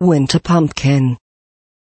Winter pumpkin.